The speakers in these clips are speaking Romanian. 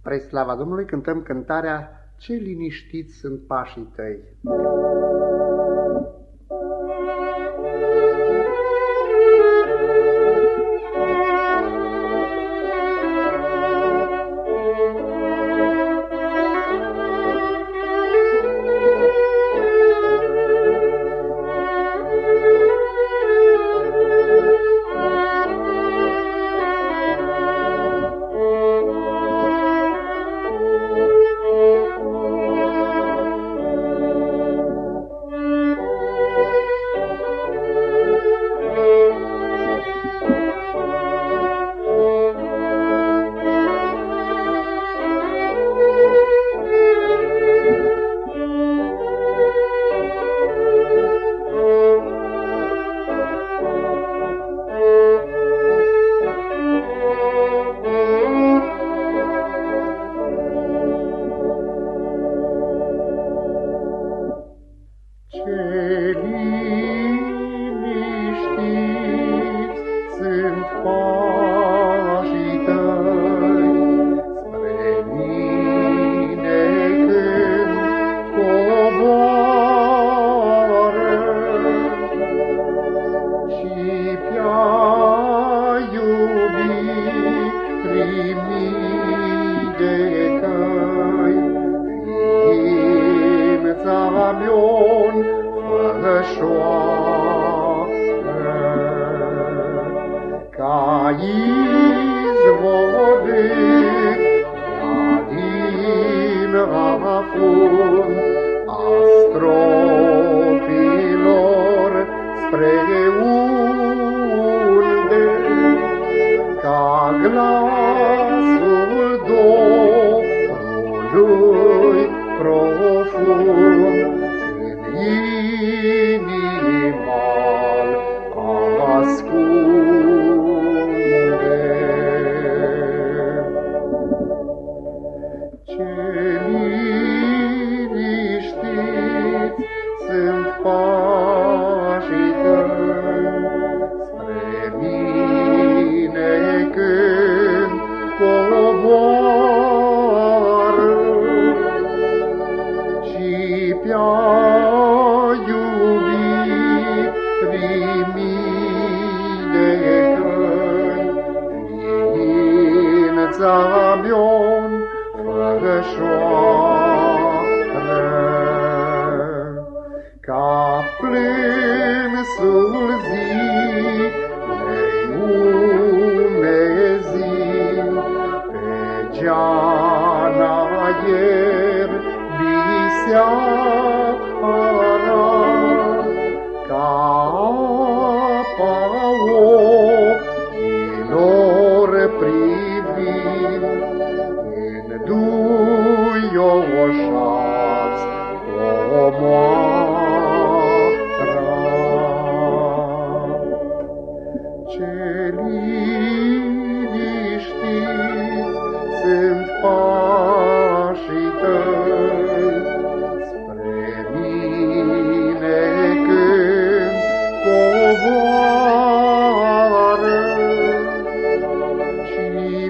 Spre slava Domnului cântăm cântarea Ce liniștiți sunt pașii tăi. iz vody, mladým geana ierbii seara, ca apa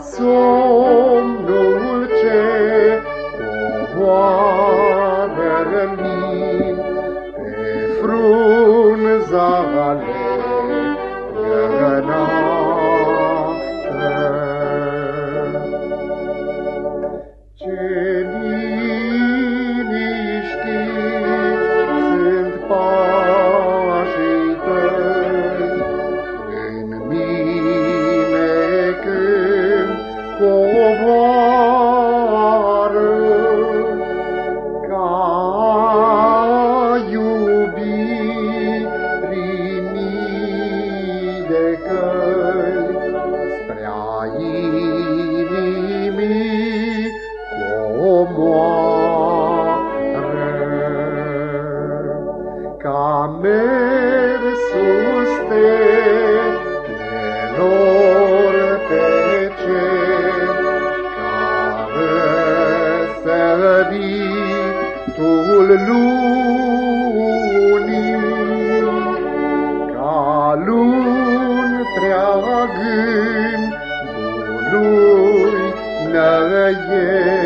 Ca lunii, ca luni treagând, lui năiesc.